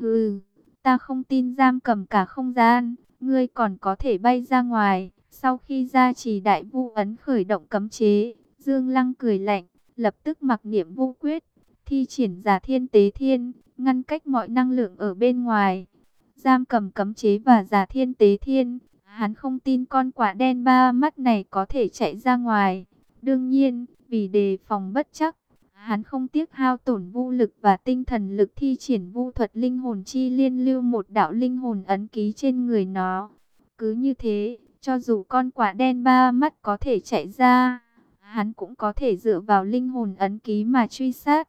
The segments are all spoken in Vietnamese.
Hừ, ta không tin giam cầm cả không gian, ngươi còn có thể bay ra ngoài. Sau khi ra chỉ đại vu ấn khởi động cấm chế, Dương Lăng cười lạnh, lập tức mặc niệm vu quyết, thi triển giả thiên tế thiên, ngăn cách mọi năng lượng ở bên ngoài. Giam cầm cấm chế và giả thiên tế thiên, hắn không tin con quả đen ba mắt này có thể chạy ra ngoài. Đương nhiên, vì đề phòng bất chắc, hắn không tiếc hao tổn vu lực và tinh thần lực thi triển vu thuật linh hồn chi liên lưu một đạo linh hồn ấn ký trên người nó. Cứ như thế, cho dù con quả đen ba mắt có thể chạy ra, hắn cũng có thể dựa vào linh hồn ấn ký mà truy sát.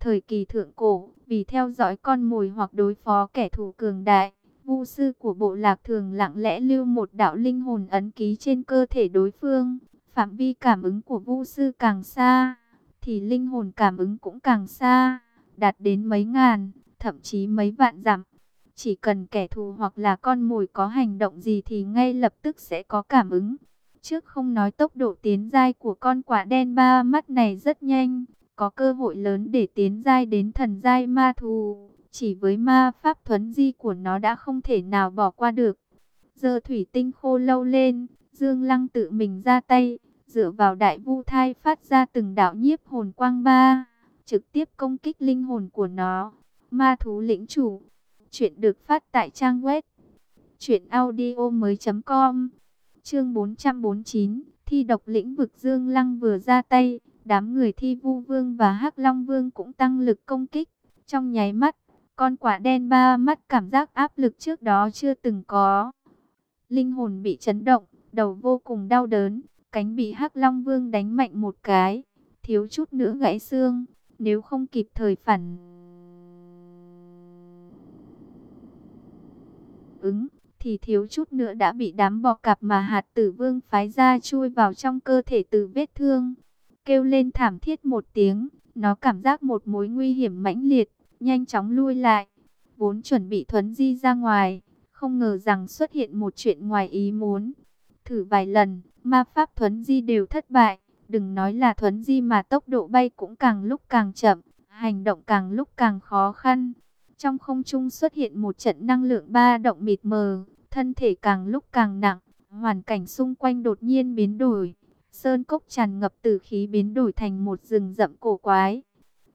Thời kỳ thượng cổ, vì theo dõi con mồi hoặc đối phó kẻ thù cường đại, vu sư của bộ lạc thường lặng lẽ lưu một đạo linh hồn ấn ký trên cơ thể đối phương. Phạm vi cảm ứng của vu sư càng xa, thì linh hồn cảm ứng cũng càng xa, đạt đến mấy ngàn, thậm chí mấy vạn dặm. Chỉ cần kẻ thù hoặc là con mồi có hành động gì thì ngay lập tức sẽ có cảm ứng. Trước không nói tốc độ tiến giai của con quả đen ba mắt này rất nhanh, có cơ hội lớn để tiến giai đến thần giai ma thù. Chỉ với ma pháp thuấn di của nó đã không thể nào bỏ qua được. Giờ thủy tinh khô lâu lên, Dương Lăng tự mình ra tay, dựa vào đại vu thai phát ra từng đạo nhiếp hồn quang ba, trực tiếp công kích linh hồn của nó. Ma thú lĩnh chủ, chuyện được phát tại trang web truyệnaudiomoi.com. Chương 449, thi độc lĩnh vực Dương Lăng vừa ra tay, đám người thi vu vương và hắc long vương cũng tăng lực công kích. Trong nháy mắt, con quả đen ba mắt cảm giác áp lực trước đó chưa từng có. Linh hồn bị chấn động, đầu vô cùng đau đớn, cánh bị hắc long vương đánh mạnh một cái, thiếu chút nữa gãy xương, nếu không kịp thời phản ứng, thì thiếu chút nữa đã bị đám bò cạp mà hạt tử vương phái ra chui vào trong cơ thể từ vết thương. Kêu lên thảm thiết một tiếng, nó cảm giác một mối nguy hiểm mãnh liệt, nhanh chóng lui lại. Vốn chuẩn bị thuấn di ra ngoài, không ngờ rằng xuất hiện một chuyện ngoài ý muốn. Thử vài lần, ma pháp thuấn di đều thất bại. Đừng nói là thuấn di mà tốc độ bay cũng càng lúc càng chậm, hành động càng lúc càng khó khăn. Trong không trung xuất hiện một trận năng lượng ba động mịt mờ, thân thể càng lúc càng nặng, hoàn cảnh xung quanh đột nhiên biến đổi. Sơn cốc tràn ngập từ khí biến đổi thành một rừng rậm cổ quái.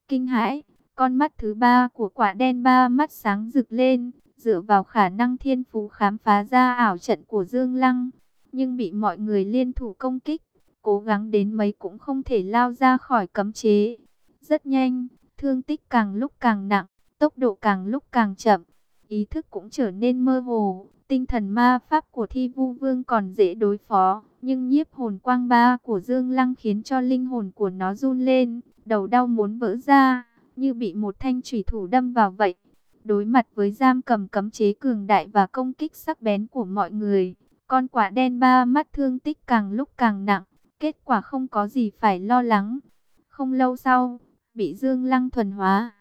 Kinh hãi, con mắt thứ ba của quả đen ba mắt sáng rực lên, dựa vào khả năng thiên phú khám phá ra ảo trận của Dương Lăng, nhưng bị mọi người liên thủ công kích, cố gắng đến mấy cũng không thể lao ra khỏi cấm chế. Rất nhanh, thương tích càng lúc càng nặng, tốc độ càng lúc càng chậm, ý thức cũng trở nên mơ hồ. Tinh thần ma pháp của thi vu vương còn dễ đối phó, nhưng nhiếp hồn quang ba của Dương Lăng khiến cho linh hồn của nó run lên, đầu đau muốn vỡ ra, như bị một thanh thủy thủ đâm vào vậy. Đối mặt với giam cầm cấm chế cường đại và công kích sắc bén của mọi người, con quả đen ba mắt thương tích càng lúc càng nặng, kết quả không có gì phải lo lắng. Không lâu sau, bị Dương Lăng thuần hóa.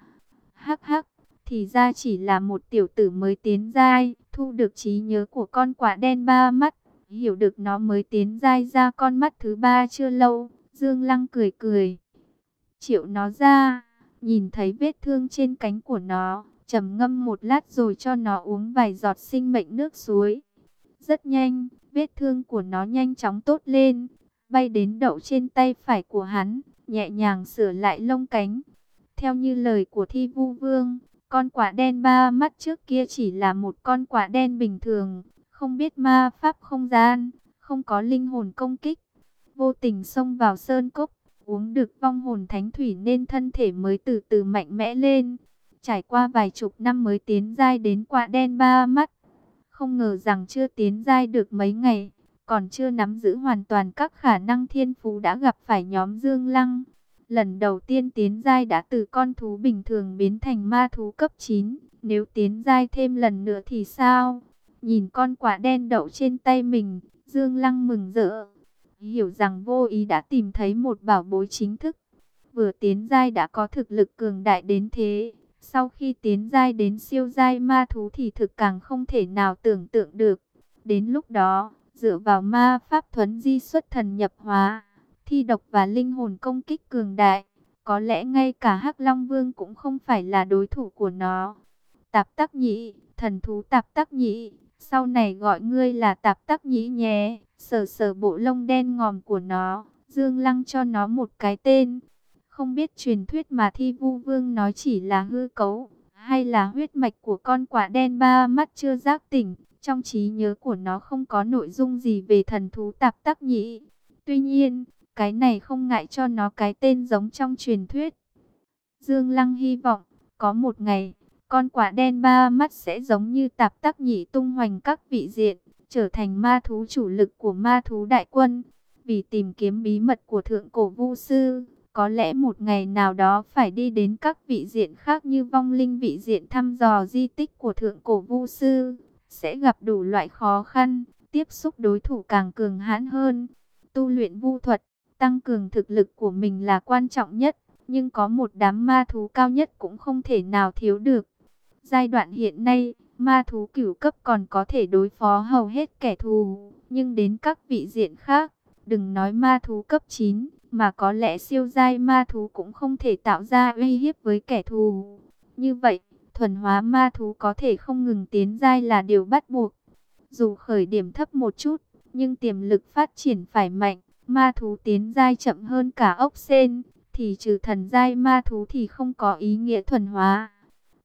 Hắc hắc, thì ra chỉ là một tiểu tử mới tiến giai, thu được trí nhớ của con quả đen ba mắt, hiểu được nó mới tiến giai ra con mắt thứ ba chưa lâu. Dương Lăng cười cười, triệu nó ra, nhìn thấy vết thương trên cánh của nó, trầm ngâm một lát rồi cho nó uống vài giọt sinh mệnh nước suối. Rất nhanh, vết thương của nó nhanh chóng tốt lên, bay đến đậu trên tay phải của hắn, nhẹ nhàng sửa lại lông cánh. Theo như lời của Thi Vu Vương, con quả đen ba mắt trước kia chỉ là một con quả đen bình thường, không biết ma pháp không gian, không có linh hồn công kích. Vô tình xông vào sơn cốc, uống được vong hồn thánh thủy nên thân thể mới từ từ mạnh mẽ lên. Trải qua vài chục năm mới tiến giai đến quả đen ba mắt. Không ngờ rằng chưa tiến giai được mấy ngày, còn chưa nắm giữ hoàn toàn các khả năng thiên phú đã gặp phải nhóm Dương Lăng. Lần đầu tiên tiến giai đã từ con thú bình thường biến thành ma thú cấp 9, nếu tiến giai thêm lần nữa thì sao? Nhìn con quả đen đậu trên tay mình, Dương Lăng mừng rỡ, hiểu rằng vô ý đã tìm thấy một bảo bối chính thức. Vừa tiến giai đã có thực lực cường đại đến thế, sau khi tiến giai đến siêu giai ma thú thì thực càng không thể nào tưởng tượng được. Đến lúc đó, dựa vào ma pháp thuấn di xuất thần nhập hóa, thi độc và linh hồn công kích cường đại, có lẽ ngay cả Hắc Long Vương cũng không phải là đối thủ của nó. Tạp Tắc Nhĩ, thần thú Tạp Tắc Nhĩ, sau này gọi ngươi là Tạp Tắc Nhĩ nhé. Sờ sờ bộ lông đen ngòm của nó, Dương Lăng cho nó một cái tên. Không biết truyền thuyết mà Thi Vu Vương nói chỉ là hư cấu, hay là huyết mạch của con quả đen ba mắt chưa giác tỉnh. Trong trí nhớ của nó không có nội dung gì về thần thú tạp tắc nhĩ. Tuy nhiên, cái này không ngại cho nó cái tên giống trong truyền thuyết. Dương Lăng hy vọng, có một ngày, con quả đen ba mắt sẽ giống như tạp tắc nhị tung hoành các vị diện, trở thành ma thú chủ lực của ma thú đại quân. Vì tìm kiếm bí mật của thượng cổ vu sư, có lẽ một ngày nào đó phải đi đến các vị diện khác như vong linh vị diện thăm dò di tích của thượng cổ vu sư, sẽ gặp đủ loại khó khăn, tiếp xúc đối thủ càng cường hãn hơn. Tu luyện vu thuật, tăng cường thực lực của mình là quan trọng nhất, nhưng có một đám ma thú cao nhất cũng không thể nào thiếu được. Giai đoạn hiện nay, ma thú cửu cấp còn có thể đối phó hầu hết kẻ thù, nhưng đến các vị diện khác, đừng nói ma thú cấp 9, mà có lẽ siêu giai ma thú cũng không thể tạo ra uy hiếp với kẻ thù. Như vậy, thuần hóa ma thú có thể không ngừng tiến giai là điều bắt buộc. Dù khởi điểm thấp một chút, nhưng tiềm lực phát triển phải mạnh, ma thú tiến giai chậm hơn cả ốc sen, thì trừ thần giai ma thú thì không có ý nghĩa thuần hóa.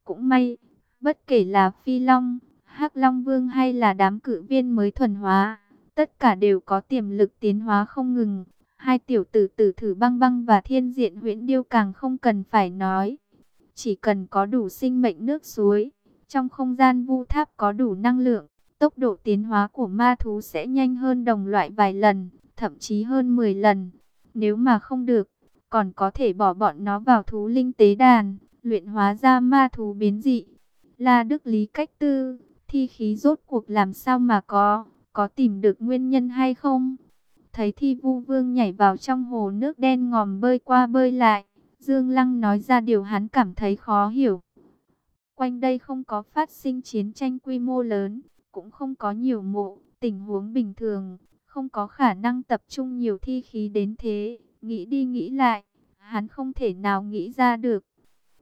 Cũng may, bất kể là Phi Long, hắc Long Vương hay là đám cử viên mới thuần hóa, tất cả đều có tiềm lực tiến hóa không ngừng. Hai tiểu tử tử thử băng băng và thiên diện huyễn điêu càng không cần phải nói. Chỉ cần có đủ sinh mệnh nước suối, trong không gian vu tháp có đủ năng lượng, tốc độ tiến hóa của ma thú sẽ nhanh hơn đồng loại vài lần, thậm chí hơn 10 lần. Nếu mà không được, còn có thể bỏ bọn nó vào thú linh tế đàn, luyện hóa ra ma thú biến dị. La Đức Lý cách tư, thi khí rốt cuộc làm sao mà có, có tìm được nguyên nhân hay không? Thấy thi vu vương nhảy vào trong hồ nước đen ngòm bơi qua bơi lại, Dương Lăng nói ra điều hắn cảm thấy khó hiểu. Quanh đây không có phát sinh chiến tranh quy mô lớn, cũng không có nhiều mộ, tình huống bình thường, không có khả năng tập trung nhiều thi khí đến thế. Nghĩ đi nghĩ lại, hắn không thể nào nghĩ ra được.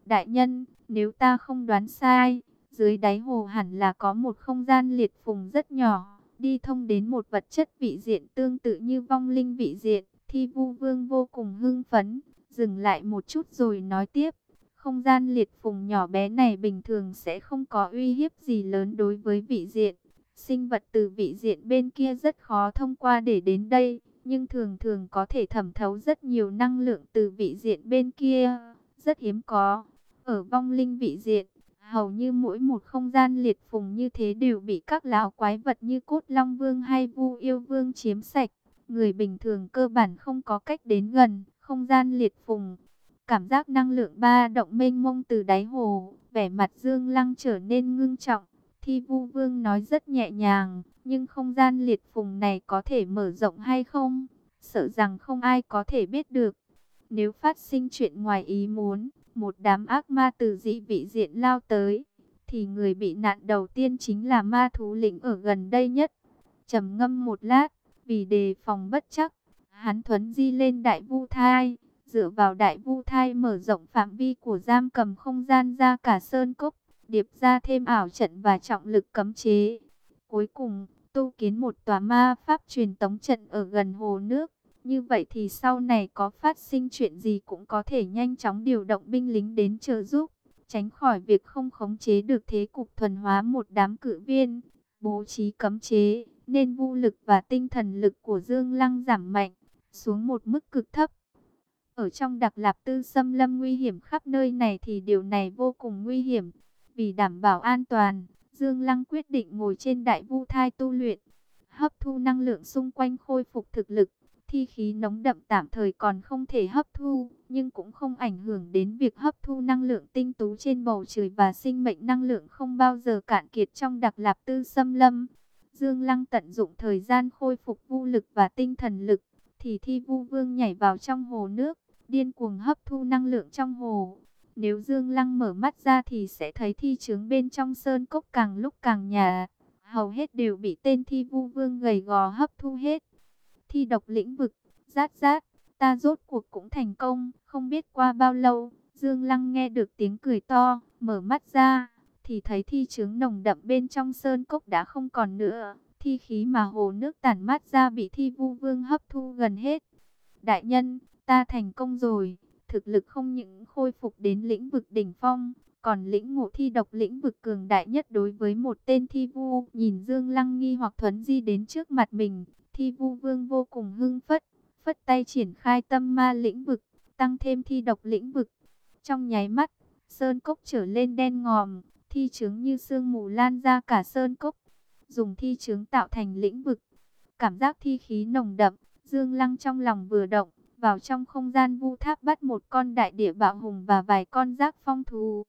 Đại nhân, nếu ta không đoán sai, dưới đáy hồ hẳn là có một không gian liệt phùng rất nhỏ, đi thông đến một vật chất vị diện tương tự như vong linh vị diện. Thi vu vương vô cùng hưng phấn, dừng lại một chút rồi nói tiếp. Không gian liệt phùng nhỏ bé này bình thường sẽ không có uy hiếp gì lớn đối với vị diện. Sinh vật từ vị diện bên kia rất khó thông qua để đến đây, nhưng thường thường có thể thẩm thấu rất nhiều năng lượng từ vị diện bên kia, rất hiếm có. Ở vong linh vị diện, hầu như mỗi một không gian liệt phùng như thế đều bị các lão quái vật như cốt long vương hay vu yêu vương chiếm sạch. Người bình thường cơ bản không có cách đến gần không gian liệt phùng. Cảm giác năng lượng ba động mênh mông từ đáy hồ, vẻ mặt Dương Lăng trở nên ngưng trọng. Thi Vu Vương nói rất nhẹ nhàng, nhưng không gian liệt phùng này có thể mở rộng hay không? Sợ rằng không ai có thể biết được. Nếu phát sinh chuyện ngoài ý muốn, một đám ác ma từ dị vị diện lao tới, thì người bị nạn đầu tiên chính là ma thú lĩnh ở gần đây nhất. trầm ngâm một lát, vì đề phòng bất chắc, hắn thuấn di lên đại vu thai, dựa vào đại vu thai mở rộng phạm vi của giam cầm không gian ra cả sơn cốc, điệp ra thêm ảo trận và trọng lực cấm chế. Cuối cùng, tu kiến một tòa ma pháp truyền tống trận ở gần hồ nước. Như vậy thì sau này có phát sinh chuyện gì cũng có thể nhanh chóng điều động binh lính đến trợ giúp, tránh khỏi việc không khống chế được thế cục thuần hóa một đám cử viên, bố trí cấm chế, nên vũ lực và tinh thần lực của Dương Lăng giảm mạnh, xuống một mức cực thấp. Ở trong đặc lạp tư xâm lâm nguy hiểm khắp nơi này thì điều này vô cùng nguy hiểm. Vì đảm bảo an toàn, Dương Lăng quyết định ngồi trên đại vu thai tu luyện, hấp thu năng lượng xung quanh khôi phục thực lực. Thi khí nóng đậm tạm thời còn không thể hấp thu, nhưng cũng không ảnh hưởng đến việc hấp thu năng lượng tinh tú trên bầu trời và sinh mệnh năng lượng không bao giờ cạn kiệt trong đặc lạp tư xâm lâm. Dương Lăng tận dụng thời gian khôi phục vô lực và tinh thần lực, thì thi vu vương nhảy vào trong hồ nước, điên cuồng hấp thu năng lượng trong hồ. Nếu Dương Lăng mở mắt ra thì sẽ thấy thi trướng bên trong sơn cốc càng lúc càng nhà. Hầu hết đều bị tên thi vu vương gầy gò hấp thu hết. Thi độc lĩnh vực, rát rát, ta rốt cuộc cũng thành công. Không biết qua bao lâu, Dương Lăng nghe được tiếng cười to, mở mắt ra. thì thấy thi trướng nồng đậm bên trong sơn cốc đã không còn nữa. Thi khí mà hồ nước tản mát ra bị thi vu vương hấp thu gần hết. Đại nhân, ta thành công rồi. Thực lực không những khôi phục đến lĩnh vực đỉnh phong, còn lĩnh ngộ thi độc lĩnh vực cường đại nhất đối với một tên thi vu. Nhìn Dương Lăng nghi hoặc thuấn di đến trước mặt mình, thi vu vương vô cùng hưng phất, phất tay triển khai tâm ma lĩnh vực, tăng thêm thi độc lĩnh vực. Trong nháy mắt, sơn cốc trở lên đen ngòm, thi trướng như sương mù lan ra cả sơn cốc, dùng thi trướng tạo thành lĩnh vực. Cảm giác thi khí nồng đậm, Dương Lăng trong lòng vừa động, vào trong không gian vu tháp bắt một con đại địa bạo hùng và vài con giác phong thú.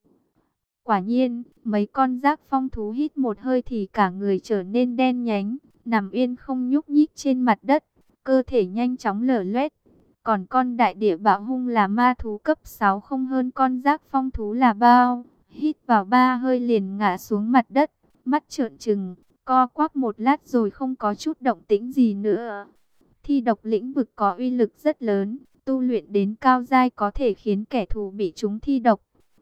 Quả nhiên, mấy con giác phong thú hít một hơi thì cả người trở nên đen nhánh, nằm yên không nhúc nhích trên mặt đất, cơ thể nhanh chóng lở loét. Còn con đại địa bạo hung là ma thú cấp 6 không hơn con giác phong thú là bao. Hít vào ba hơi liền ngã xuống mặt đất, mắt trợn trừng, co quắp một lát rồi không có chút động tĩnh gì nữa. Thi độc lĩnh vực có uy lực rất lớn, tu luyện đến cao giai có thể khiến kẻ thù bị chúng thi độc,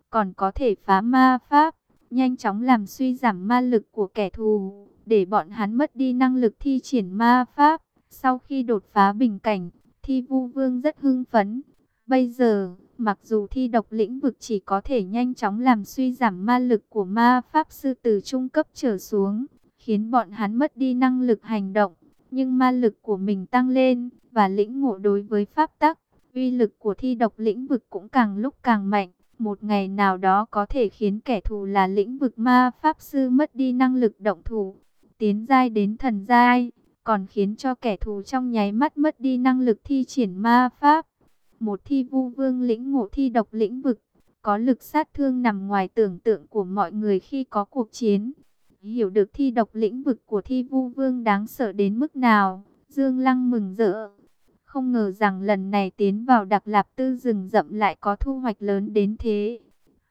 còn có thể phá ma pháp, nhanh chóng làm suy giảm ma lực của kẻ thù, để bọn hắn mất đi năng lực thi triển ma pháp. Sau khi đột phá bình cảnh, Thi Vu Vương rất hưng phấn. Bây giờ, mặc dù thi độc lĩnh vực chỉ có thể nhanh chóng làm suy giảm ma lực của ma pháp sư từ trung cấp trở xuống, khiến bọn hắn mất đi năng lực hành động, nhưng ma lực của mình tăng lên và lĩnh ngộ đối với pháp tắc, uy lực của thi độc lĩnh vực cũng càng lúc càng mạnh. Một ngày nào đó có thể khiến kẻ thù là lĩnh vực ma pháp sư mất đi năng lực động thủ, tiến giai đến thần giai, còn khiến cho kẻ thù trong nháy mắt mất đi năng lực thi triển ma pháp. Một thi vu vương lĩnh ngộ thi độc lĩnh vực, có lực sát thương nằm ngoài tưởng tượng của mọi người khi có cuộc chiến. Hiểu được thi độc lĩnh vực của thi vu vương đáng sợ đến mức nào, Dương Lăng mừng rỡ. Không ngờ rằng lần này tiến vào đặc lạp tư rừng rậm lại có thu hoạch lớn đến thế.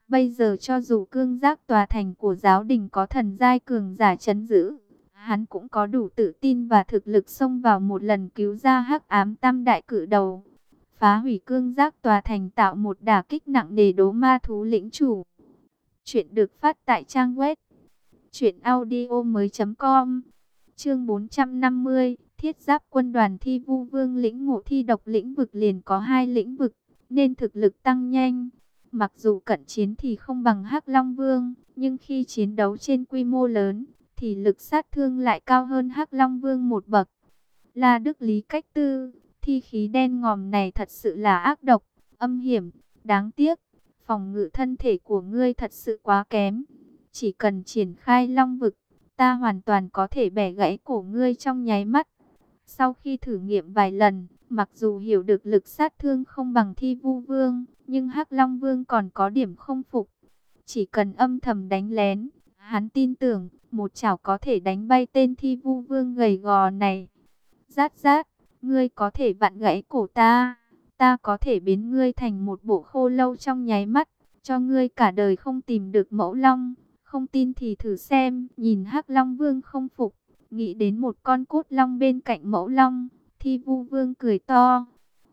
Bây giờ cho dù cương giác tòa thành của giáo đình có thần giai cường giả chấn giữ, hắn cũng có đủ tự tin và thực lực xông vào một lần cứu ra hắc ám tam đại cử đầu. Phá hủy cương giác tòa thành tạo một đả kích nặng nề đố ma thú lĩnh chủ. Chuyện được phát tại trang web chuyện audio mới.com Chương 450 Thiết giáp quân đoàn thi vu vương lĩnh ngộ thi độc lĩnh vực liền có hai lĩnh vực, nên thực lực tăng nhanh. Mặc dù cận chiến thì không bằng hắc Long Vương, nhưng khi chiến đấu trên quy mô lớn, thì lực sát thương lại cao hơn hắc Long Vương một bậc. La Đức Lý cách tư, thi khí đen ngòm này thật sự là ác độc, âm hiểm, đáng tiếc. Phòng ngự thân thể của ngươi thật sự quá kém. Chỉ cần triển khai long vực, ta hoàn toàn có thể bẻ gãy cổ ngươi trong nháy mắt. Sau khi thử nghiệm vài lần, mặc dù hiểu được lực sát thương không bằng thi vu vương, nhưng hắc Long Vương còn có điểm không phục. Chỉ cần âm thầm đánh lén, hắn tin tưởng, một chảo có thể đánh bay tên thi vu vương gầy gò này. Rát rát, ngươi có thể vặn gãy cổ ta, ta có thể biến ngươi thành một bộ khô lâu trong nháy mắt, cho ngươi cả đời không tìm được mẫu long. Không tin thì thử xem, nhìn hắc long vương không phục, nghĩ đến một con cốt long bên cạnh mẫu long, thi vu vương cười to.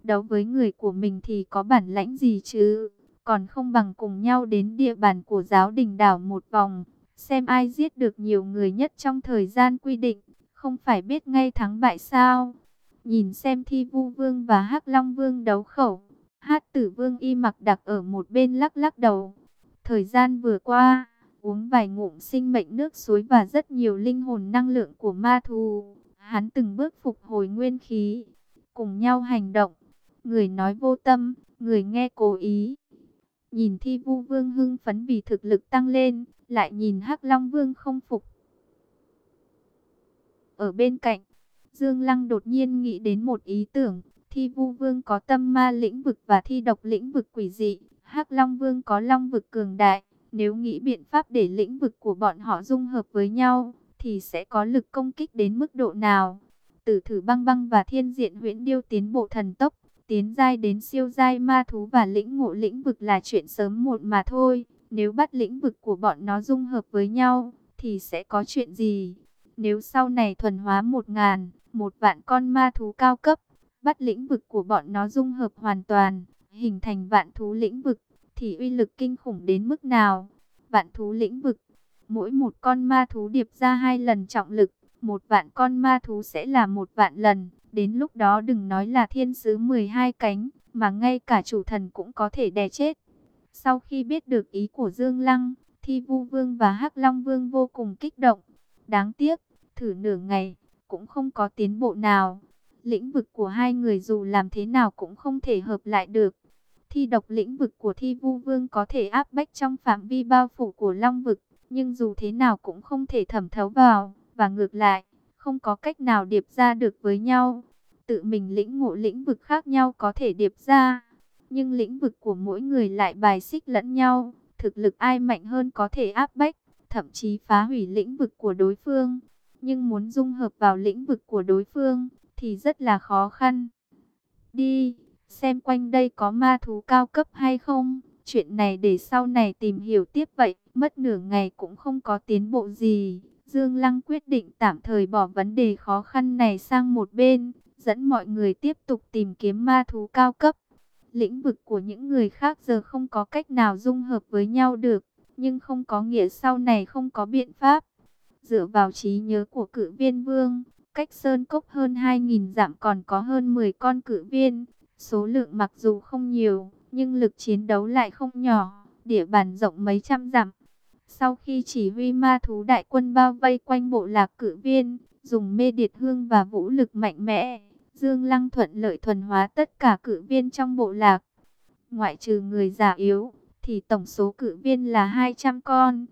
Đấu với người của mình thì có bản lãnh gì chứ, còn không bằng cùng nhau đến địa bàn của giáo đình đảo một vòng, xem ai giết được nhiều người nhất trong thời gian quy định, không phải biết ngay thắng bại sao. Nhìn xem thi vu vương và hắc long vương đấu khẩu, hát tử vương y mặc đặc ở một bên lắc lắc đầu. Thời gian vừa qua, uống vài ngụm sinh mệnh nước suối và rất nhiều linh hồn năng lượng của ma thú. Hắn từng bước phục hồi nguyên khí, cùng nhau hành động. Người nói vô tâm, người nghe cố ý. Nhìn thi vu vương hưng phấn vì thực lực tăng lên, lại nhìn hắc long vương không phục. Ở bên cạnh, Dương Lăng đột nhiên nghĩ đến một ý tưởng. Thi vu vương có tâm ma lĩnh vực và thi độc lĩnh vực quỷ dị. hắc long vương có long vực cường đại nếu nghĩ biện pháp để lĩnh vực của bọn họ dung hợp với nhau, thì sẽ có lực công kích đến mức độ nào? Tử thử băng băng và thiên diện huyễn điêu tiến bộ thần tốc, tiến giai đến siêu giai ma thú và lĩnh ngộ lĩnh vực là chuyện sớm muộn mà thôi. Nếu bắt lĩnh vực của bọn nó dung hợp với nhau, thì sẽ có chuyện gì? Nếu sau này thuần hóa một ngàn, một vạn con ma thú cao cấp, bắt lĩnh vực của bọn nó dung hợp hoàn toàn, hình thành vạn thú lĩnh vực, thì uy lực kinh khủng đến mức nào? Vạn thú lĩnh vực, Mỗi một con ma thú điệp ra hai lần trọng lực, một vạn con ma thú sẽ là một vạn lần. Đến lúc đó đừng nói là thiên sứ 12 cánh, mà ngay cả chủ thần cũng có thể đè chết. Sau khi biết được ý của Dương Lăng, Thi Vu Vương và Hắc Long Vương vô cùng kích động. Đáng tiếc, thử nửa ngày, cũng không có tiến bộ nào. Lĩnh vực của hai người dù làm thế nào cũng không thể hợp lại được. Thi độc lĩnh vực của Thi Vu Vương có thể áp bách trong phạm vi bao phủ của Long vực, nhưng dù thế nào cũng không thể thẩm thấu vào, và ngược lại, không có cách nào điệp ra được với nhau. Tự mình lĩnh ngộ lĩnh vực khác nhau có thể điệp ra, nhưng lĩnh vực của mỗi người lại bài xích lẫn nhau, thực lực ai mạnh hơn có thể áp bách, thậm chí phá hủy lĩnh vực của đối phương. Nhưng muốn dung hợp vào lĩnh vực của đối phương thì rất là khó khăn. Đi, xem quanh đây có ma thú cao cấp hay không, chuyện này để sau này tìm hiểu tiếp vậy, mất nửa ngày cũng không có tiến bộ gì. Dương Lăng quyết định tạm thời bỏ vấn đề khó khăn này sang một bên, dẫn mọi người tiếp tục tìm kiếm ma thú cao cấp. Lĩnh vực của những người khác giờ không có cách nào dung hợp với nhau được, nhưng không có nghĩa sau này không có biện pháp. Dựa vào trí nhớ của Cự viên vương, cách Sơn Cốc hơn 2.000 dặm còn có hơn 10 con Cự viên. Số lượng mặc dù không nhiều, nhưng lực chiến đấu lại không nhỏ, địa bàn rộng mấy trăm dặm. Sau khi chỉ huy ma thú đại quân bao vây quanh bộ lạc cử viên, dùng mê điệt hương và vũ lực mạnh mẽ, Dương Lăng thuận lợi thuần hóa tất cả cử viên trong bộ lạc. Ngoại trừ người già yếu, thì tổng số cử viên là 200 con.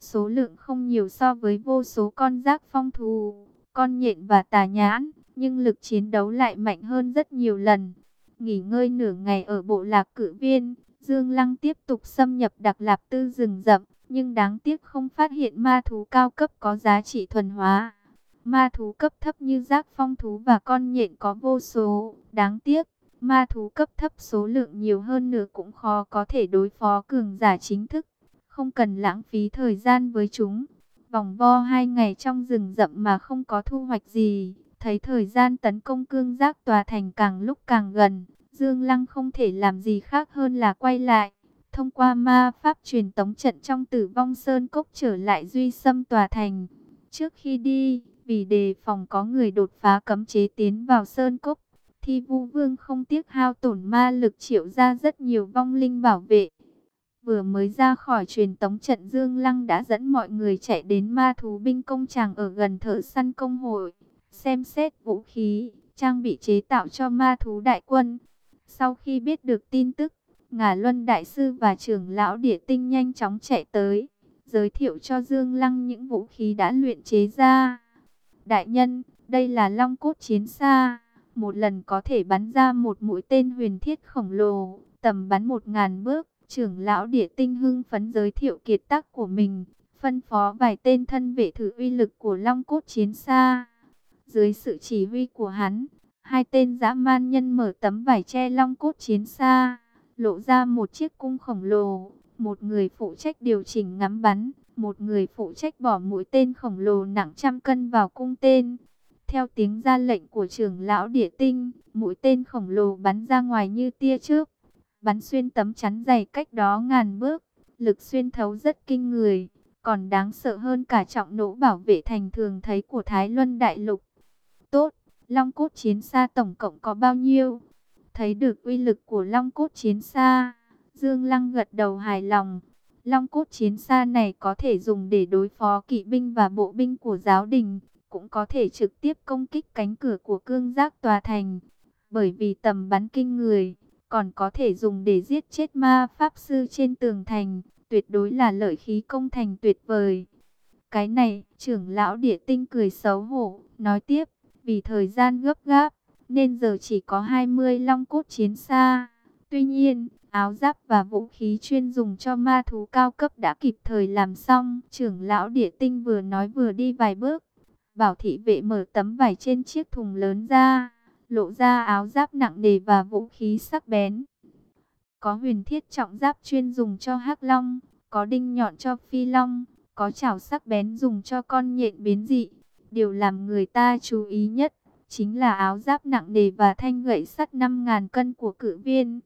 Số lượng không nhiều so với vô số con rác phong thù, con nhện và tà nhãn, nhưng lực chiến đấu lại mạnh hơn rất nhiều lần. Nghỉ ngơi nửa ngày ở bộ lạc cử viên, Dương Lăng tiếp tục xâm nhập đặc lạp tư rừng rậm, nhưng đáng tiếc không phát hiện ma thú cao cấp có giá trị thuần hóa. Ma thú cấp thấp như giác phong thú và con nhện có vô số, đáng tiếc, ma thú cấp thấp số lượng nhiều hơn nữa cũng khó có thể đối phó cường giả chính thức, không cần lãng phí thời gian với chúng. Vòng vo hai ngày trong rừng rậm mà không có thu hoạch gì, thấy thời gian tấn công cương giác tòa thành càng lúc càng gần, Dương Lăng không thể làm gì khác hơn là quay lại. Thông qua ma pháp truyền tống trận trong tử vong sơn cốc trở lại duy xâm tòa thành. Trước khi đi, vì đề phòng có người đột phá cấm chế tiến vào sơn cốc, thì vu vương không tiếc hao tổn ma lực triệu ra rất nhiều vong linh bảo vệ. Vừa mới ra khỏi truyền tống trận Dương Lăng đã dẫn mọi người chạy đến ma thú binh công tràng ở gần thợ săn công hội, xem xét vũ khí, trang bị chế tạo cho ma thú đại quân. Sau khi biết được tin tức, Ngà Luân Đại Sư và trưởng lão địa tinh nhanh chóng chạy tới, giới thiệu cho Dương Lăng những vũ khí đã luyện chế ra. Đại nhân, đây là long cốt chiến xa, một lần có thể bắn ra một mũi tên huyền thiết khổng lồ, tầm bắn một ngàn bước. Trưởng lão địa tinh hưng phấn giới thiệu kiệt tác của mình, phân phó vài tên thân vệ thử uy lực của long cốt chiến xa. Dưới sự chỉ huy của hắn, hai tên dã man nhân mở tấm vải che long cốt chiến xa, lộ ra một chiếc cung khổng lồ. Một người phụ trách điều chỉnh ngắm bắn, một người phụ trách bỏ mũi tên khổng lồ nặng trăm cân vào cung tên. Theo tiếng ra lệnh của trưởng lão địa tinh, mũi tên khổng lồ bắn ra ngoài như tia trước, bắn xuyên tấm chắn dày cách đó ngàn bước, lực xuyên thấu rất kinh người, còn đáng sợ hơn cả trọng nỗ bảo vệ thành thường thấy của Thái Luân Đại Lục. Tốt, Long cốt chiến xa tổng cộng có bao nhiêu? Thấy được uy lực của Long cốt chiến Sa Dương Lăng gật đầu hài lòng. Long cốt chiến Sa này có thể dùng để đối phó kỵ binh và bộ binh của giáo đình, cũng có thể trực tiếp công kích cánh cửa của cương giác tòa thành. Bởi vì tầm bắn kinh người, còn có thể dùng để giết chết ma pháp sư trên tường thành, tuyệt đối là lợi khí công thành tuyệt vời. Cái này, trưởng lão địa tinh cười xấu hổ, nói tiếp, vì thời gian gấp gáp, nên giờ chỉ có 20 long cốt chiến xa. Tuy nhiên, áo giáp và vũ khí chuyên dùng cho ma thú cao cấp đã kịp thời làm xong. Trưởng lão địa tinh vừa nói vừa đi vài bước. Bảo thị vệ mở tấm vải trên chiếc thùng lớn ra, lộ ra áo giáp nặng nề và vũ khí sắc bén. Có huyền thiết trọng giáp chuyên dùng cho hắc long, có đinh nhọn cho phi long, có chảo sắc bén dùng cho con nhện biến dị. Điều làm người ta chú ý nhất chính là áo giáp nặng nề và thanh gậy sắt 5.000 cân của cử viên.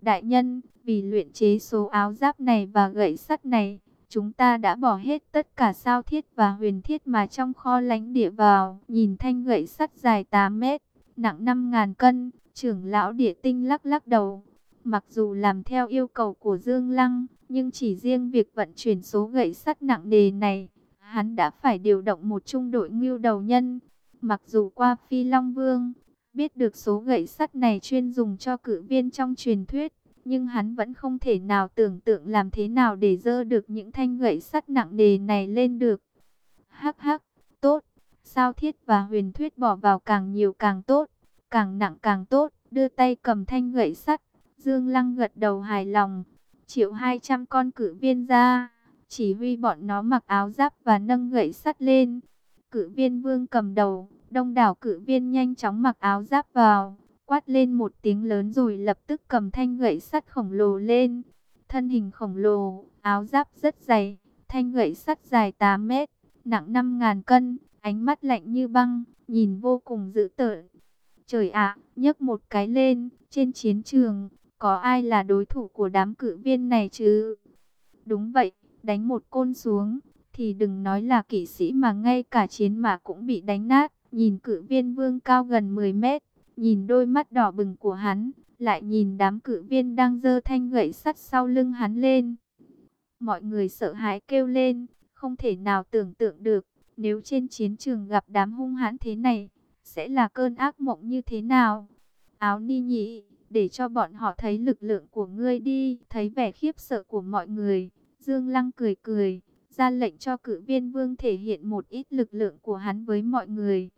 Đại nhân, vì luyện chế số áo giáp này và gậy sắt này, Chúng ta đã bỏ hết tất cả sao thiết và huyền thiết mà trong kho lánh địa vào. Nhìn thanh gậy sắt dài 8 mét, nặng 5.000 cân, trưởng lão địa tinh lắc lắc đầu. Mặc dù làm theo yêu cầu của Dương Lăng, nhưng chỉ riêng việc vận chuyển số gậy sắt nặng nề này, hắn đã phải điều động một trung đội ngưu đầu nhân. Mặc dù qua Phi Long Vương, biết được số gậy sắt này chuyên dùng cho cử viên trong truyền thuyết, nhưng hắn vẫn không thể nào tưởng tượng làm thế nào để dơ được những thanh gậy sắt nặng nề này lên được. Hắc hắc, tốt, sao thiết và huyền thuyết bỏ vào càng nhiều càng tốt, càng nặng càng tốt, đưa tay cầm thanh gậy sắt, Dương Lăng gật đầu hài lòng, triệu 200 con cử viên ra, chỉ huy bọn nó mặc áo giáp và nâng gậy sắt lên cự viên vương cầm đầu, đông đảo cự viên nhanh chóng mặc áo giáp vào, quát lên một tiếng lớn rồi lập tức cầm thanh gậy sắt khổng lồ lên. Thân hình khổng lồ, áo giáp rất dày, thanh gậy sắt dài 8 mét, nặng 5.000 cân, ánh mắt lạnh như băng, nhìn vô cùng dữ tợn. Trời ạ, nhấc một cái lên, trên chiến trường, có ai là đối thủ của đám cự viên này chứ? Đúng vậy, đánh một côn xuống, thì đừng nói là kỵ sĩ mà ngay cả chiến mã cũng bị đánh nát. Nhìn cự viên vương cao gần 10 mét, nhìn đôi mắt đỏ bừng của hắn, lại nhìn đám cự viên đang dơ thanh gậy sắt sau lưng hắn lên. Mọi người sợ hãi kêu lên, không thể nào tưởng tượng được, nếu trên chiến trường gặp đám hung hãn thế này, sẽ là cơn ác mộng như thế nào? Áo ni nhị, để cho bọn họ thấy lực lượng của ngươi đi, thấy vẻ khiếp sợ của mọi người. Dương Lăng cười cười, ra lệnh cho cử viên vương thể hiện một ít lực lượng của hắn với mọi người.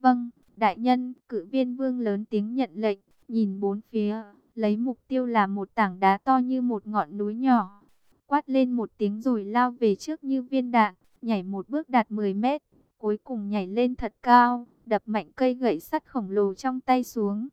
Vâng, đại nhân, cử viên vương lớn tiếng nhận lệnh, nhìn bốn phía, lấy mục tiêu là một tảng đá to như một ngọn núi nhỏ. Quát lên một tiếng rồi lao về trước như viên đạn, nhảy một bước đạt 10 mét, cuối cùng nhảy lên thật cao, đập mạnh cây gậy sắt khổng lồ trong tay xuống.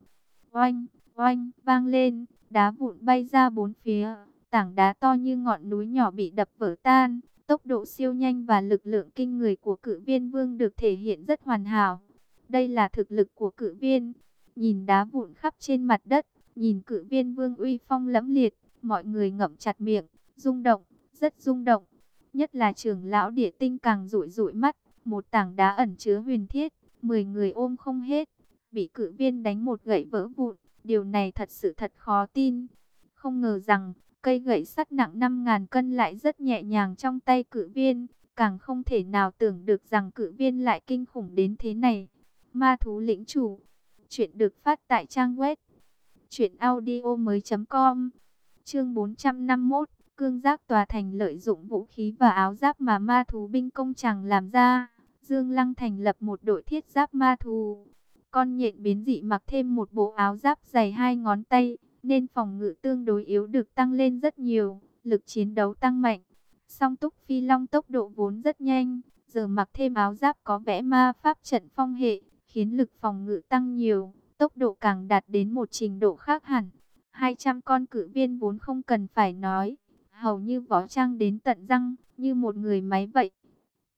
Oanh, oanh, vang lên, đá vụn bay ra bốn phía, tảng đá to như ngọn núi nhỏ bị đập vỡ tan. Tốc độ siêu nhanh và lực lượng kinh người của cự viên vương được thể hiện rất hoàn hảo. Đây là thực lực của cự viên. Nhìn đá vụn khắp trên mặt đất, nhìn cự viên vương uy phong lẫm liệt, mọi người ngậm chặt miệng, rung động, rất rung động. Nhất là trưởng lão địa tinh càng rụi rụi mắt, một tảng đá ẩn chứa huyền thiết, 10 người ôm không hết, bị cự viên đánh một gậy vỡ vụn. Điều này thật sự thật khó tin. Không ngờ rằng, cây gậy sắt nặng 5.000 cân lại rất nhẹ nhàng trong tay cử viên. Càng không thể nào tưởng được rằng cử viên lại kinh khủng đến thế này. Ma thú lĩnh chủ. Chuyện được phát tại trang web. Chuyện audio mới com. Chương 451. Cương giác tòa thành lợi dụng vũ khí và áo giáp mà ma thú binh công chẳng làm ra. Dương Lăng thành lập một đội thiết giáp ma thú. Con nhện biến dị mặc thêm một bộ áo giáp dày hai ngón tay, nên phòng ngự tương đối yếu được tăng lên rất nhiều, lực chiến đấu tăng mạnh. Song túc phi long tốc độ vốn rất nhanh, giờ mặc thêm áo giáp có vẽ ma pháp trận phong hệ, khiến lực phòng ngự tăng nhiều, tốc độ càng đạt đến một trình độ khác hẳn. 200 con cử viên vốn không cần phải nói, hầu như võ trang đến tận răng, như một người máy vậy.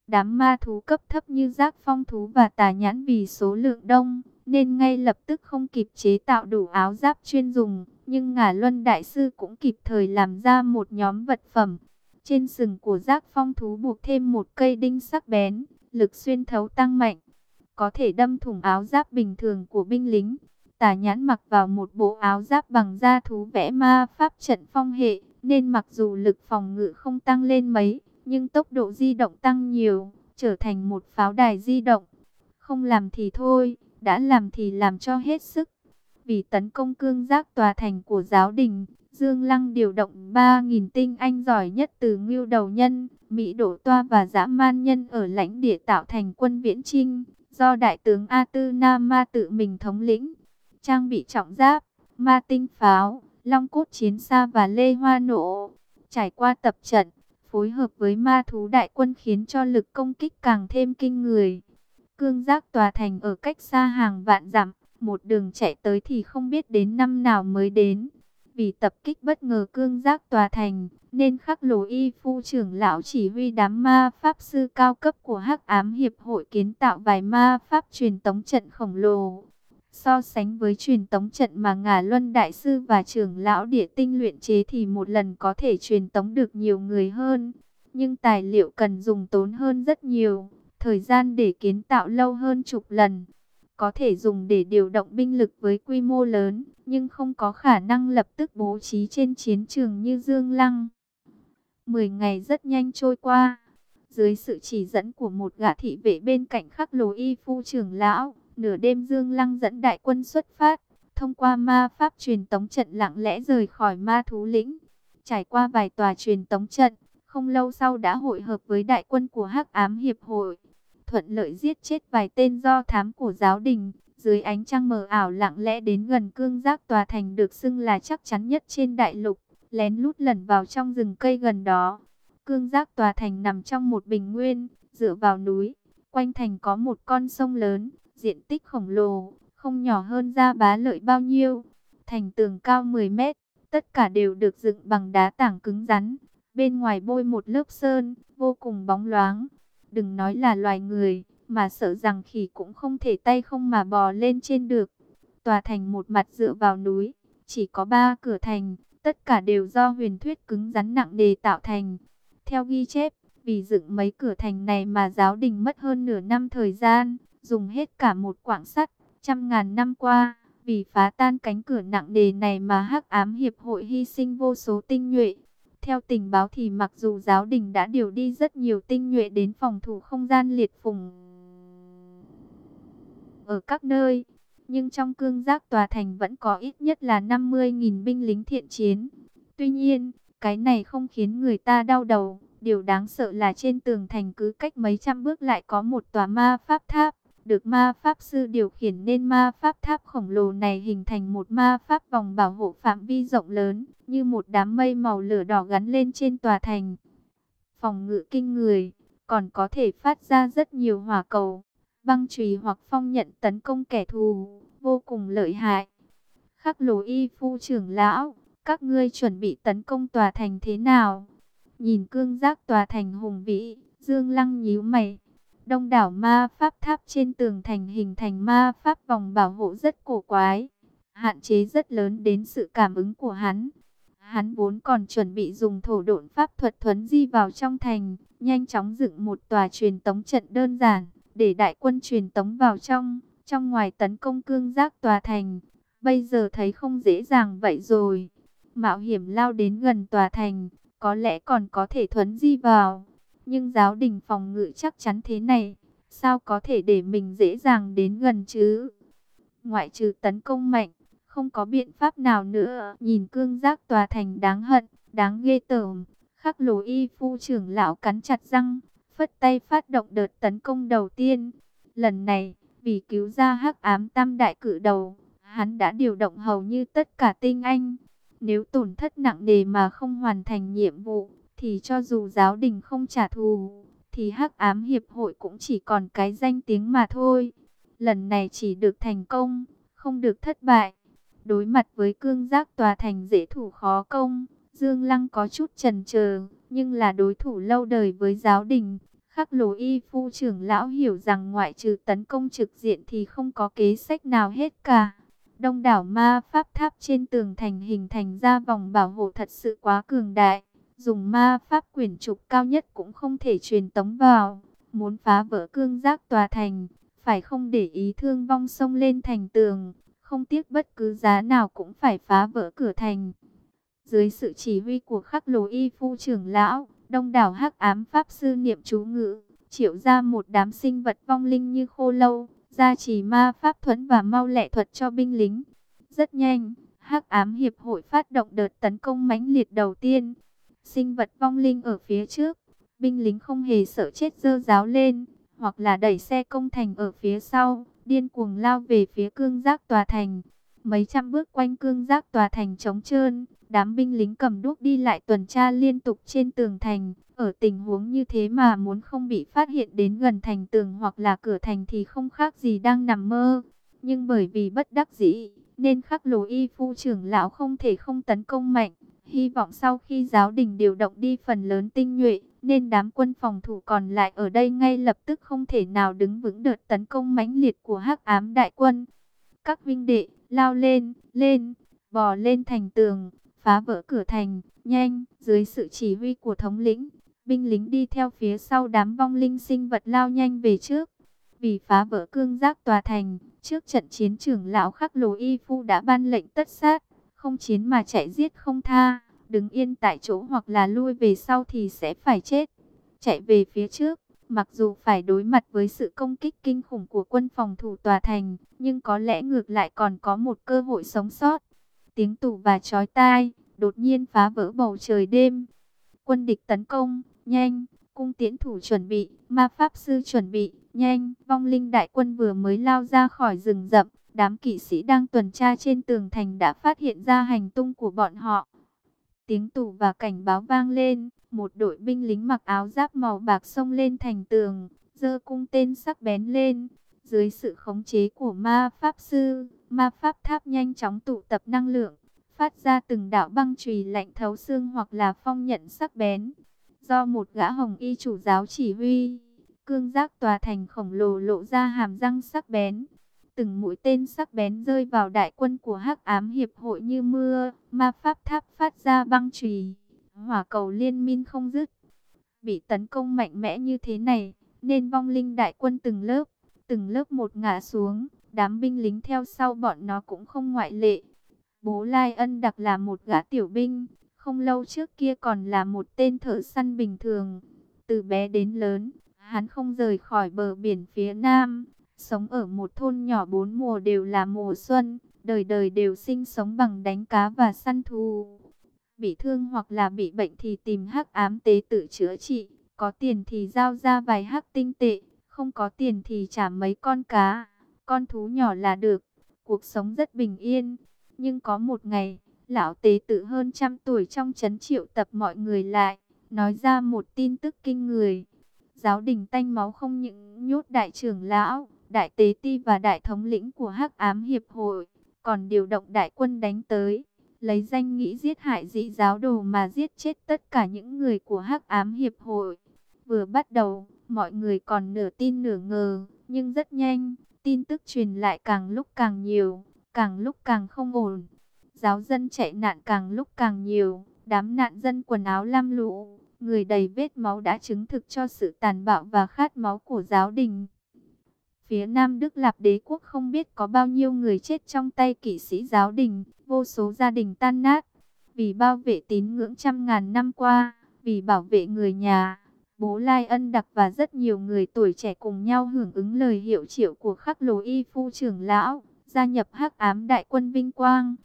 Đám ma thú cấp thấp như giác phong thú và tà nhãn vì số lượng đông, nên ngay lập tức không kịp chế tạo đủ áo giáp chuyên dùng. Nhưng ngả luân đại sư cũng kịp thời làm ra một nhóm vật phẩm. Trên sừng của giác phong thú buộc thêm một cây đinh sắc bén, lực xuyên thấu tăng mạnh. Có thể đâm thủng áo giáp bình thường của binh lính. Tà nhãn mặc vào một bộ áo giáp bằng da thú vẽ ma pháp trận phong hệ, nên mặc dù lực phòng ngự không tăng lên mấy, nhưng tốc độ di động tăng nhiều, trở thành một pháo đài di động. Không làm thì thôi, đã làm thì làm cho hết sức. Vì tấn công cương giác tòa thành của giáo đình, Dương Lăng điều động 3.000 tinh anh giỏi nhất từ ngưu đầu nhân, Mỹ Đổ Toa và dã man nhân ở lãnh địa tạo thành quân viễn trinh, do Đại tướng A Tư Nam Ma tự mình thống lĩnh. Trang bị trọng giáp, ma tinh pháo, long cốt chiến xa và lê hoa nổ. Trải qua tập trận, phối hợp với ma thú đại quân khiến cho lực công kích càng thêm kinh người. Cương giác tòa thành ở cách xa hàng vạn dặm, một đường chạy tới thì không biết đến năm nào mới đến. Vì tập kích bất ngờ cương giác tòa thành, nên khắc lồ y phu trưởng lão chỉ huy đám ma pháp sư cao cấp của hắc ám hiệp hội kiến tạo vài ma pháp truyền tống trận khổng lồ. So sánh với truyền tống trận mà ngà luân đại sư và trưởng lão địa tinh luyện chế thì một lần có thể truyền tống được nhiều người hơn. nhưng tài liệu cần dùng tốn hơn rất nhiều, thời gian để kiến tạo lâu hơn chục lần. Có thể dùng để điều động binh lực với quy mô lớn, nhưng không có khả năng lập tức bố trí trên chiến trường như Dương Lăng. Mười ngày rất nhanh trôi qua, dưới sự chỉ dẫn của một gã thị vệ bên cạnh khắc lồ y phu trưởng lão, nửa đêm Dương Lăng dẫn đại quân xuất phát, thông qua ma pháp truyền tống trận lặng lẽ rời khỏi ma thú lĩnh. Trải qua vài tòa truyền tống trận, không lâu sau đã hội hợp với đại quân của Hắc Ám Hiệp hội, thuận lợi giết chết vài tên do thám của giáo đình, dưới ánh trăng mờ ảo lặng lẽ đến gần cương giác tòa thành được xưng là chắc chắn nhất trên đại lục, lén lút lẩn vào trong rừng cây gần đó. Cương giác tòa thành nằm trong một bình nguyên, dựa vào núi, quanh thành có một con sông lớn, diện tích khổng lồ, không nhỏ hơn ra bá lợi bao nhiêu. Thành tường cao 10 mét, tất cả đều được dựng bằng đá tảng cứng rắn, bên ngoài bôi một lớp sơn, vô cùng bóng loáng. Đừng nói là loài người, mà sợ rằng khỉ cũng không thể tay không mà bò lên trên được. Tòa thành một mặt dựa vào núi, chỉ có ba cửa thành, tất cả đều do huyền thuyết cứng rắn nặng đề tạo thành. Theo ghi chép, vì dựng mấy cửa thành này mà giáo đình mất hơn nửa năm thời gian, dùng hết cả một quảng sắt, trăm ngàn năm qua. Vì phá tan cánh cửa nặng đề này mà hắc ám hiệp hội hy sinh vô số tinh nhuệ. Theo tình báo thì mặc dù giáo đình đã điều đi rất nhiều tinh nhuệ đến phòng thủ không gian liệt phùng ở các nơi, nhưng trong cương giác tòa thành vẫn có ít nhất là 50.000 binh lính thiện chiến. Tuy nhiên, cái này không khiến người ta đau đầu, điều đáng sợ là trên tường thành cứ cách mấy trăm bước lại có một tòa ma pháp tháp được ma pháp sư điều khiển nên ma pháp tháp khổng lồ này hình thành một ma pháp vòng bảo hộ phạm vi rộng lớn, như một đám mây màu lửa đỏ gắn lên trên tòa thành. Phòng ngự kinh người, còn có thể phát ra rất nhiều hỏa cầu, băng chùy hoặc phong nhận tấn công kẻ thù, vô cùng lợi hại. Khắc lồ y phu trưởng lão, các ngươi chuẩn bị tấn công tòa thành thế nào? Nhìn cương giác tòa thành hùng vĩ, Dương Lăng nhíu mày Đông đảo ma pháp tháp trên tường thành hình thành ma pháp vòng bảo hộ rất cổ quái, hạn chế rất lớn đến sự cảm ứng của hắn. Hắn vốn còn chuẩn bị dùng thổ độn pháp thuật thuấn di vào trong thành, nhanh chóng dựng một tòa truyền tống trận đơn giản, để đại quân truyền tống vào trong, trong ngoài tấn công cương giác tòa thành. Bây giờ thấy không dễ dàng vậy rồi. Mạo hiểm lao đến gần tòa thành, có lẽ còn có thể thuấn di vào. Nhưng giáo đình phòng ngự chắc chắn thế này, sao có thể để mình dễ dàng đến gần chứ? Ngoại trừ tấn công mạnh, không có biện pháp nào nữa. Nhìn cương giác tòa thành đáng hận, đáng ghê tởm. Khắc lồ y phu trưởng lão cắn chặt răng, phất tay phát động đợt tấn công đầu tiên. Lần này, vì cứu ra hắc ám tam đại cử đầu, hắn đã điều động hầu như tất cả tinh anh. Nếu tổn thất nặng nề mà không hoàn thành nhiệm vụ, thì cho dù giáo đình không trả thù, thì hắc ám hiệp hội cũng chỉ còn cái danh tiếng mà thôi. Lần này chỉ được thành công, không được thất bại. Đối mặt với cương giác tòa thành dễ thủ khó công, Dương Lăng có chút chần chờ, nhưng là đối thủ lâu đời với giáo đình. Khắc lồ y phu trưởng lão hiểu rằng ngoại trừ tấn công trực diện thì không có kế sách nào hết cả. Đông đảo ma pháp tháp trên tường thành hình thành ra vòng bảo hộ thật sự quá cường đại dùng ma pháp quyển trục cao nhất cũng không thể truyền tống vào. Muốn phá vỡ cương giác tòa thành, phải không để ý thương vong sông lên thành tường, không tiếc bất cứ giá nào cũng phải phá vỡ cửa thành. Dưới sự chỉ huy của khắc lồ y phu trưởng lão, đông đảo hắc ám pháp sư niệm chú ngữ, triệu ra một đám sinh vật vong linh như khô lâu, gia trì ma pháp thuẫn và mau lẹ thuật cho binh lính. Rất nhanh, hắc ám hiệp hội phát động đợt tấn công mãnh liệt đầu tiên, sinh vật vong linh ở phía trước. Binh lính không hề sợ chết dơ giáo lên, hoặc là đẩy xe công thành ở phía sau, điên cuồng lao về phía cương giác tòa thành. Mấy trăm bước quanh cương giác tòa thành trống trơn, đám binh lính cầm đuốc đi lại tuần tra liên tục trên tường thành. Ở tình huống như thế mà muốn không bị phát hiện đến gần thành tường hoặc là cửa thành thì không khác gì đang nằm mơ. Nhưng bởi vì bất đắc dĩ, nên khắc lồ y phu trưởng lão không thể không tấn công mạnh. Hy vọng sau khi giáo đình điều động đi phần lớn tinh nhuệ, nên đám quân phòng thủ còn lại ở đây ngay lập tức không thể nào đứng vững đợt tấn công mãnh liệt của hắc ám đại quân. Các vinh đệ, lao lên, lên, bò lên thành tường, phá vỡ cửa thành, nhanh, dưới sự chỉ huy của thống lĩnh. Binh lính đi theo phía sau đám vong linh sinh vật lao nhanh về trước. Vì phá vỡ cương giác tòa thành, trước trận chiến trưởng lão khắc lồ y phu đã ban lệnh tất sát, không chiến mà chạy giết không tha, đứng yên tại chỗ hoặc là lui về sau thì sẽ phải chết. Chạy về phía trước, mặc dù phải đối mặt với sự công kích kinh khủng của quân phòng thủ tòa thành, nhưng có lẽ ngược lại còn có một cơ hội sống sót. Tiếng tù và chói tai, đột nhiên phá vỡ bầu trời đêm. Quân địch tấn công, nhanh, cung tiễn thủ chuẩn bị, ma pháp sư chuẩn bị, nhanh. Vong linh đại quân vừa mới lao ra khỏi rừng rậm, đám kỵ sĩ đang tuần tra trên tường thành đã phát hiện ra hành tung của bọn họ. Tiếng tù và cảnh báo vang lên, một đội binh lính mặc áo giáp màu bạc xông lên thành tường, giơ cung tên sắc bén lên. Dưới sự khống chế của ma pháp sư, ma pháp tháp nhanh chóng tụ tập năng lượng, phát ra từng đạo băng chùy lạnh thấu xương hoặc là phong nhận sắc bén. Do một gã hồng y chủ giáo chỉ huy, cương giác tòa thành khổng lồ lộ ra hàm răng sắc bén. Từng mũi tên sắc bén rơi vào đại quân của hắc ám hiệp hội như mưa, ma pháp tháp phát ra băng trùy, hỏa cầu liên minh không dứt. Bị tấn công mạnh mẽ như thế này, nên vong linh đại quân từng lớp, từng lớp một ngã xuống, đám binh lính theo sau bọn nó cũng không ngoại lệ. Bố Lai Ân đặc là một gã tiểu binh, không lâu trước kia còn là một tên thợ săn bình thường. Từ bé đến lớn, hắn không rời khỏi bờ biển phía nam, sống ở một thôn nhỏ bốn mùa đều là mùa xuân, đời đời đều sinh sống bằng đánh cá và săn thú. Bị thương hoặc là bị bệnh thì tìm hắc ám tế tự chữa trị, có tiền thì giao ra vài hắc tinh tệ, không có tiền thì trả mấy con cá, con thú nhỏ là được. Cuộc sống rất bình yên, nhưng có một ngày, lão tế tự hơn trăm tuổi trong chấn triệu tập mọi người lại, nói ra một tin tức kinh người. Giáo đình tanh máu không những nhốt đại trưởng lão, đại tế ti và đại thống lĩnh của hắc ám hiệp hội, còn điều động đại quân đánh tới, lấy danh nghĩ giết hại dị giáo đồ mà giết chết tất cả những người của hắc ám hiệp hội. Vừa bắt đầu, mọi người còn nửa tin nửa ngờ, nhưng rất nhanh, tin tức truyền lại càng lúc càng nhiều, càng lúc càng không ổn. Giáo dân chạy nạn càng lúc càng nhiều, đám nạn dân quần áo lam lũ, người đầy vết máu đã chứng thực cho sự tàn bạo và khát máu của giáo đình. Phía Nam Đức Lạp đế quốc không biết có bao nhiêu người chết trong tay kỵ sĩ giáo đình, vô số gia đình tan nát. Vì bao vệ tín ngưỡng trăm ngàn năm qua, vì bảo vệ người nhà, bố Lai Ân Đặc và rất nhiều người tuổi trẻ cùng nhau hưởng ứng lời hiệu triệu của khắc lồ y phu trưởng lão, gia nhập hắc ám đại quân Vinh Quang.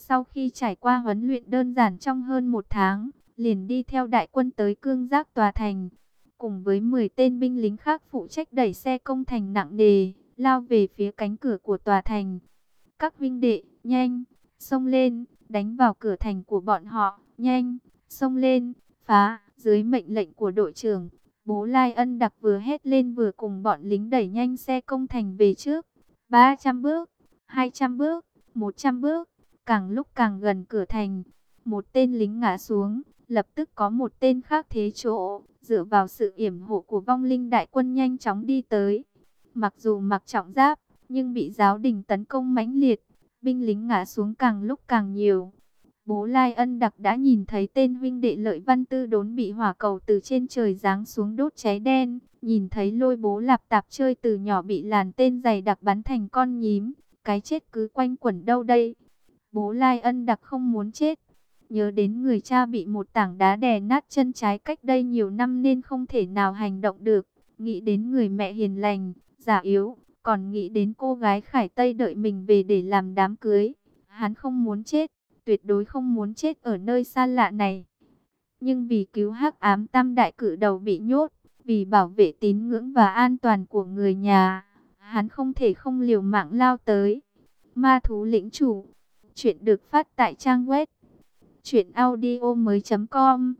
Sau khi trải qua huấn luyện đơn giản trong hơn một tháng, liền đi theo đại quân tới cương giác tòa thành. Cùng với 10 tên binh lính khác phụ trách đẩy xe công thành nặng nề, lao về phía cánh cửa của tòa thành. Các vinh đệ, nhanh, xông lên, đánh vào cửa thành của bọn họ, nhanh, xông lên, phá, dưới mệnh lệnh của đội trưởng. Bố Lai Ân đặc vừa hét lên vừa cùng bọn lính đẩy nhanh xe công thành về trước. 300 bước, 200 bước, 100 bước, càng lúc càng gần cửa thành. Một tên lính ngã xuống, lập tức có một tên khác thế chỗ, dựa vào sự yểm hộ của vong linh đại quân nhanh chóng đi tới. Mặc dù mặc trọng giáp, nhưng bị giáo đình tấn công mãnh liệt, binh lính ngã xuống càng lúc càng nhiều. Bố Lai Ân Đặc đã nhìn thấy tên huynh đệ lợi văn tư đốn bị hỏa cầu từ trên trời giáng xuống đốt cháy đen, nhìn thấy lôi bố lạp tạp chơi từ nhỏ bị làn tên dày đặc bắn thành con nhím, cái chết cứ quanh quẩn đâu đây. Bố Lai Ân Đặc không muốn chết, nhớ đến người cha bị một tảng đá đè nát chân trái cách đây nhiều năm nên không thể nào hành động được, nghĩ đến người mẹ hiền lành, giả yếu, còn nghĩ đến cô gái Khải Tây đợi mình về để làm đám cưới. Hắn không muốn chết, tuyệt đối không muốn chết ở nơi xa lạ này. Nhưng vì cứu hắc ám tam đại cử đầu bị nhốt, vì bảo vệ tín ngưỡng và an toàn của người nhà, hắn không thể không liều mạng lao tới. Ma thú lĩnh chủ, chuyện được phát tại trang web truyệnaudiomoi.com.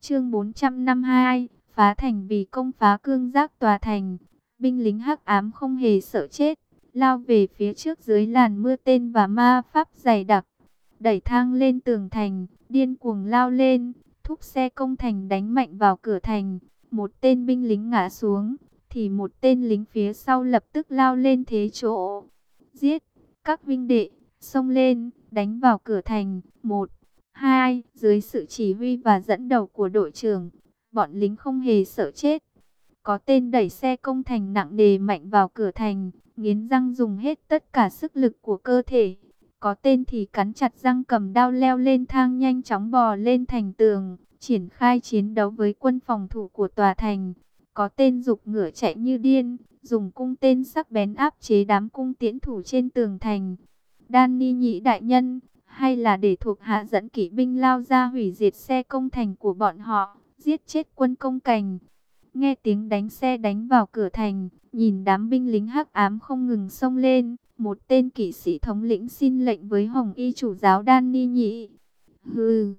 Chương 452, phá thành vì công phá cương giác tòa thành. Binh lính hắc ám không hề sợ chết, lao về phía trước dưới làn mưa tên và ma pháp dày đặc, đẩy thang lên tường thành, điên cuồng lao lên, thúc xe công thành đánh mạnh vào cửa thành, một tên binh lính ngã xuống, thì một tên lính phía sau lập tức lao lên thế chỗ, giết, các vinh đệ, xông lên, đánh vào cửa thành, một, hai, dưới sự chỉ huy và dẫn đầu của đội trưởng, bọn lính không hề sợ chết. Có tên đẩy xe công thành nặng nề mạnh vào cửa thành, nghiến răng dùng hết tất cả sức lực của cơ thể. Có tên thì cắn chặt răng cầm đao leo lên thang nhanh chóng bò lên thành tường, triển khai chiến đấu với quân phòng thủ của tòa thành. Có tên dục ngựa chạy như điên, dùng cung tên sắc bén áp chế đám cung tiễn thủ trên tường thành. Đan Ni nhị đại nhân, hay là để thuộc hạ dẫn kỵ binh lao ra hủy diệt xe công thành của bọn họ, giết chết quân công cành. Nghe tiếng đánh xe đánh vào cửa thành, nhìn đám binh lính hắc ám không ngừng xông lên, một tên kỵ sĩ thống lĩnh xin lệnh với Hồng Y chủ giáo Đan Ni Nhị. Hừ,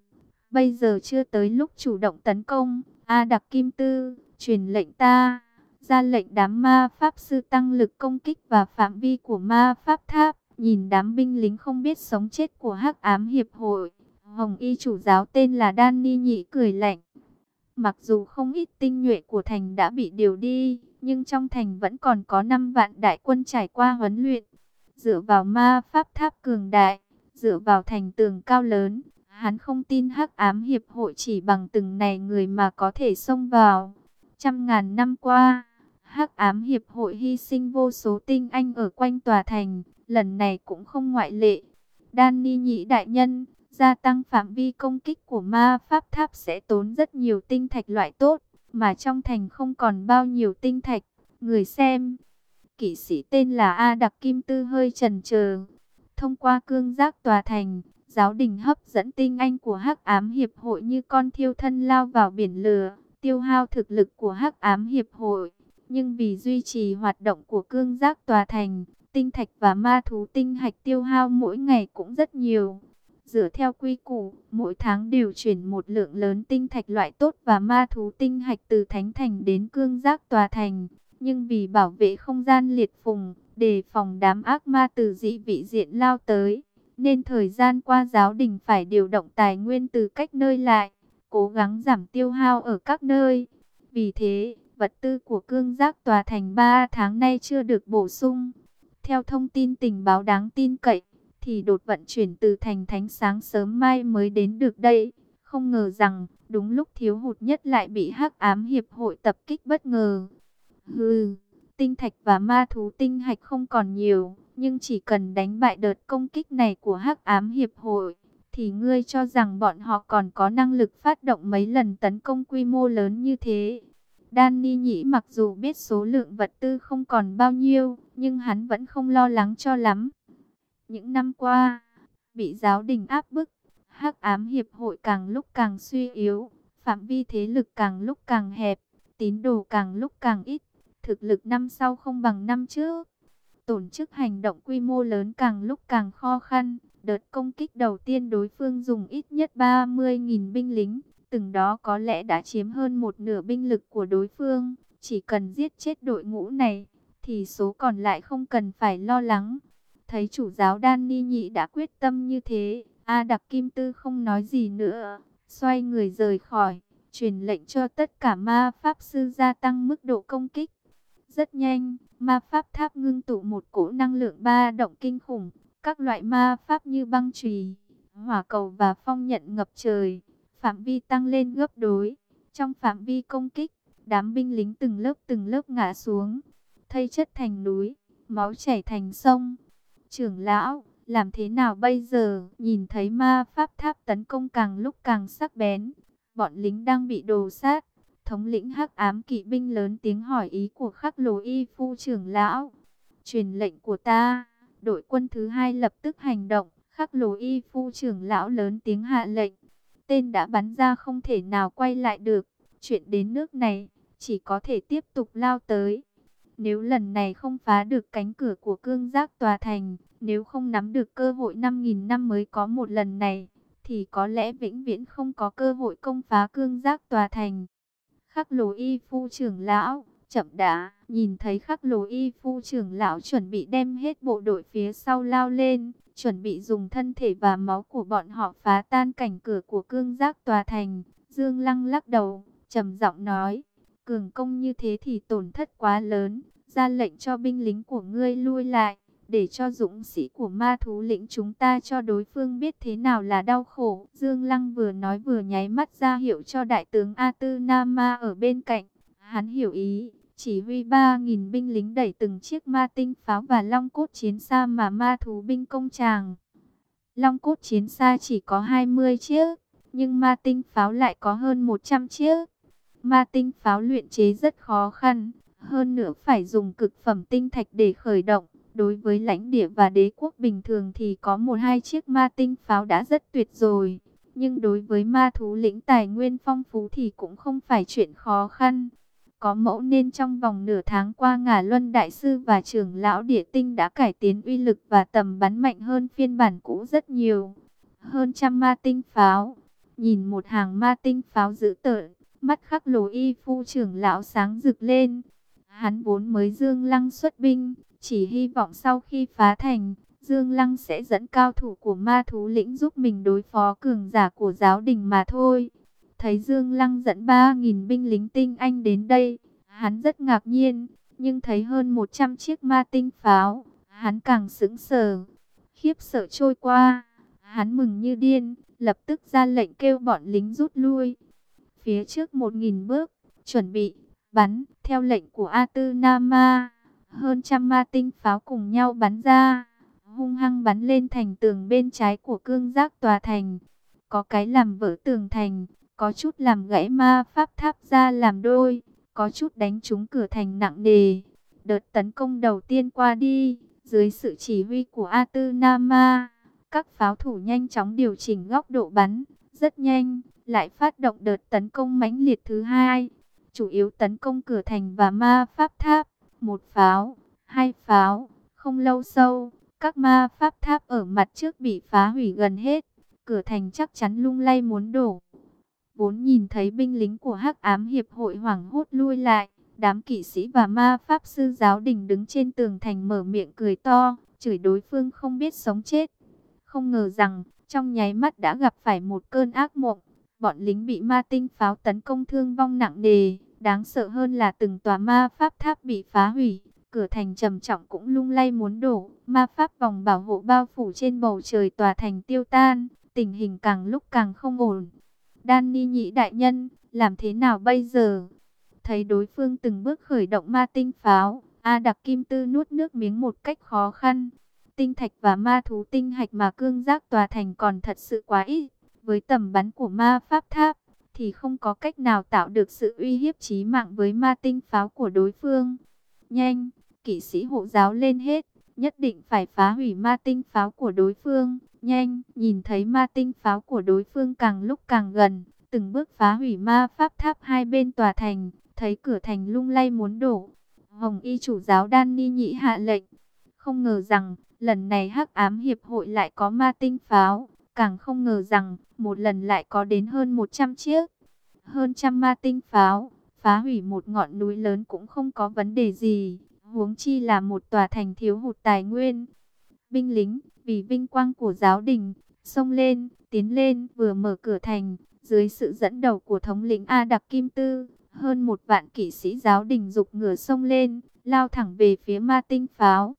bây giờ chưa tới lúc chủ động tấn công, A Đặc Kim Tư, truyền lệnh ta, ra lệnh đám ma pháp sư tăng lực công kích và phạm vi của ma pháp tháp. Nhìn đám binh lính không biết sống chết của hắc ám hiệp hội, Hồng Y chủ giáo tên là Đan Ni Nhị cười lạnh. Mặc dù không ít tinh nhuệ của thành đã bị điều đi, nhưng trong thành vẫn còn có 5 vạn đại quân trải qua huấn luyện. Dựa vào ma pháp tháp cường đại, dựa vào thành tường cao lớn, hắn không tin hắc ám hiệp hội chỉ bằng từng này người mà có thể xông vào. Trăm ngàn năm qua, hắc ám hiệp hội hy sinh vô số tinh anh ở quanh tòa thành, lần này cũng không ngoại lệ. Đan Ni nhị đại nhân, gia tăng phạm vi công kích của ma pháp tháp sẽ tốn rất nhiều tinh thạch loại tốt, mà trong thành không còn bao nhiêu tinh thạch. Người xem, kỵ sĩ tên là A Đặc Kim Tư hơi trần chờ Thông qua cương giác tòa thành, giáo đình hấp dẫn tinh anh của hắc ám hiệp hội như con thiêu thân lao vào biển lửa, tiêu hao thực lực của hắc ám hiệp hội. Nhưng vì duy trì hoạt động của cương giác tòa thành, tinh thạch và ma thú tinh hạch tiêu hao mỗi ngày cũng rất nhiều. Dựa theo quy củ, mỗi tháng điều chuyển một lượng lớn tinh thạch loại tốt và ma thú tinh hạch từ thánh thành đến cương giác tòa thành. Nhưng vì bảo vệ không gian liệt phùng, đề phòng đám ác ma từ dị vị diện lao tới, nên thời gian qua giáo đình phải điều động tài nguyên từ cách nơi lại, cố gắng giảm tiêu hao ở các nơi. Vì thế, vật tư của cương giác tòa thành 3 tháng nay chưa được bổ sung. Theo thông tin tình báo đáng tin cậy, thì đột vận chuyển từ thành thánh sáng sớm mai mới đến được đây. Không ngờ rằng, đúng lúc thiếu hụt nhất lại bị hắc ám hiệp hội tập kích bất ngờ. Hừ, tinh thạch và ma thú tinh hạch không còn nhiều, nhưng chỉ cần đánh bại đợt công kích này của hắc ám hiệp hội, thì ngươi cho rằng bọn họ còn có năng lực phát động mấy lần tấn công quy mô lớn như thế. Danny Nhĩ mặc dù biết số lượng vật tư không còn bao nhiêu, nhưng hắn vẫn không lo lắng cho lắm. Những năm qua, bị giáo đình áp bức, hắc ám hiệp hội càng lúc càng suy yếu, phạm vi thế lực càng lúc càng hẹp, tín đồ càng lúc càng ít, thực lực năm sau không bằng năm trước. Tổ chức hành động quy mô lớn càng lúc càng khó khăn, đợt công kích đầu tiên đối phương dùng ít nhất 30.000 binh lính, từng đó có lẽ đã chiếm hơn một nửa binh lực của đối phương. Chỉ cần giết chết đội ngũ này, thì số còn lại không cần phải lo lắng. Thấy chủ giáo Đan Ni Nhị đã quyết tâm như thế, A Đặc Kim Tư không nói gì nữa, xoay người rời khỏi, truyền lệnh cho tất cả ma pháp sư gia tăng mức độ công kích. Rất nhanh, ma pháp tháp ngưng tụ một cỗ năng lượng ba động kinh khủng, các loại ma pháp như băng chùy, hỏa cầu và phong nhận ngập trời phạm vi tăng lên gấp đôi. Trong phạm vi công kích, đám binh lính từng lớp từng lớp ngã xuống, thây chất thành núi, máu chảy thành sông. Trưởng lão, làm thế nào bây giờ? Nhìn thấy ma pháp tháp tấn công càng lúc càng sắc bén, bọn lính đang bị đồ sát. Thống lĩnh hắc ám kỵ binh lớn tiếng hỏi ý của khắc lồ y phu trưởng lão. Truyền lệnh của ta, đội quân thứ hai lập tức hành động. Khắc lồ y phu trưởng lão lớn tiếng hạ lệnh. Tên đã bắn ra không thể nào quay lại được. Chuyện đến nước này, chỉ có thể tiếp tục lao tới. Nếu lần này không phá được cánh cửa của cương giác tòa thành, nếu không nắm được cơ hội 5.000 năm mới có một lần này, thì có lẽ vĩnh viễn không có cơ hội công phá cương giác tòa thành. Khắc lồ y phu trưởng lão, chậm đã, nhìn thấy khắc lồ y phu trưởng lão chuẩn bị đem hết bộ đội phía sau lao lên, chuẩn bị dùng thân thể và máu của bọn họ phá tan cảnh cửa của cương giác tòa thành. Dương Lăng lắc đầu, trầm giọng nói, cường công như thế thì tổn thất quá lớn, ra lệnh cho binh lính của ngươi lui lại, để cho dũng sĩ của ma thú lĩnh chúng ta cho đối phương biết thế nào là đau khổ. Dương Lăng vừa nói vừa nháy mắt ra hiệu cho đại tướng A Tư Nam Ma ở bên cạnh. Hắn hiểu ý, chỉ huy 3.000 binh lính đẩy từng chiếc ma tinh pháo và long cốt chiến xa mà ma thú binh công tràng. Long cốt chiến xa chỉ có 20 chiếc, nhưng ma tinh pháo lại có hơn 100 chiếc. Ma tinh pháo luyện chế rất khó khăn, hơn nữa phải dùng cực phẩm tinh thạch để khởi động. Đối với lãnh địa và đế quốc bình thường thì có một hai chiếc ma tinh pháo đã rất tuyệt rồi. Nhưng đối với ma thú lĩnh tài nguyên phong phú thì cũng không phải chuyện khó khăn. Có mẫu nên trong vòng nửa tháng qua ngả luân đại sư và trưởng lão địa tinh đã cải tiến uy lực và tầm bắn mạnh hơn phiên bản cũ rất nhiều. Hơn trăm ma tinh pháo. Nhìn một hàng ma tinh pháo dữ tợn, mắt khắc lồ y phu trưởng lão sáng rực lên. Hắn vốn mới dương lăng xuất binh, chỉ hy vọng sau khi phá thành, Dương Lăng sẽ dẫn cao thủ của ma thú lĩnh giúp mình đối phó cường giả của giáo đình mà thôi. Thấy Dương Lăng dẫn 3.000 binh lính tinh anh đến đây, hắn rất ngạc nhiên, nhưng thấy hơn 100 chiếc ma tinh pháo, hắn càng sững sờ. Khiếp sợ trôi qua, hắn mừng như điên, lập tức ra lệnh kêu bọn lính rút lui. Phía trước 1.000 bước, chuẩn bị, bắn, theo lệnh của A Tư Nama, hơn trăm ma tinh pháo cùng nhau bắn ra, hung hăng bắn lên thành tường bên trái của cương giác tòa thành. Có cái làm vỡ tường thành, có chút làm gãy ma pháp tháp ra làm đôi, có chút đánh trúng cửa thành nặng nề. Đợt tấn công đầu tiên qua đi, dưới sự chỉ huy của A Tư Nama, các pháo thủ nhanh chóng điều chỉnh góc độ bắn, rất nhanh, lại phát động đợt tấn công mãnh liệt thứ hai, chủ yếu tấn công cửa thành và ma pháp tháp, một pháo, hai pháo, không lâu sau, các ma pháp tháp ở mặt trước bị phá hủy gần hết, cửa thành chắc chắn lung lay muốn đổ. Vốn nhìn thấy binh lính của Hắc Ám Hiệp hội hoảng hốt lui lại, đám kỵ sĩ và ma pháp sư giáo đình đứng trên tường thành mở miệng cười to, chửi đối phương không biết sống chết. Không ngờ rằng, trong nháy mắt đã gặp phải một cơn ác mộng, bọn lính bị ma tinh pháo tấn công thương vong nặng nề, đáng sợ hơn là từng tòa ma pháp tháp bị phá hủy, cửa thành trầm trọng cũng lung lay muốn đổ, ma pháp vòng bảo hộ bao phủ trên bầu trời tòa thành tiêu tan, tình hình càng lúc càng không ổn. Đan Ni nhị đại nhân, làm thế nào bây giờ? Thấy đối phương từng bước khởi động ma tinh pháo, A Đặc Kim Tư nuốt nước miếng một cách khó khăn. Tinh thạch và ma thú tinh hạch mà cương giác tòa thành còn thật sự quá ít. Với tầm bắn của ma pháp tháp, thì không có cách nào tạo được sự uy hiếp chí mạng với ma tinh pháo của đối phương. Nhanh, kỵ sĩ hộ giáo lên hết, nhất định phải phá hủy ma tinh pháo của đối phương. Nhanh, nhìn thấy ma tinh pháo của đối phương càng lúc càng gần, từng bước phá hủy ma pháp tháp hai bên tòa thành, thấy cửa thành lung lay muốn đổ. Hồng y chủ giáo đan ni nhị hạ lệnh. Không ngờ rằng, lần này hắc ám hiệp hội lại có ma tinh pháo, càng không ngờ rằng, một lần lại có đến hơn 100 chiếc. Hơn trăm ma tinh pháo, phá hủy một ngọn núi lớn cũng không có vấn đề gì, huống chi là một tòa thành thiếu hụt tài nguyên. Binh lính, vì vinh quang của giáo đình, xông lên, tiến lên, vừa mở cửa thành, dưới sự dẫn đầu của thống lĩnh A Đặc Kim Tư, hơn một vạn kỵ sĩ giáo đình dục ngửa xông lên, lao thẳng về phía ma tinh pháo.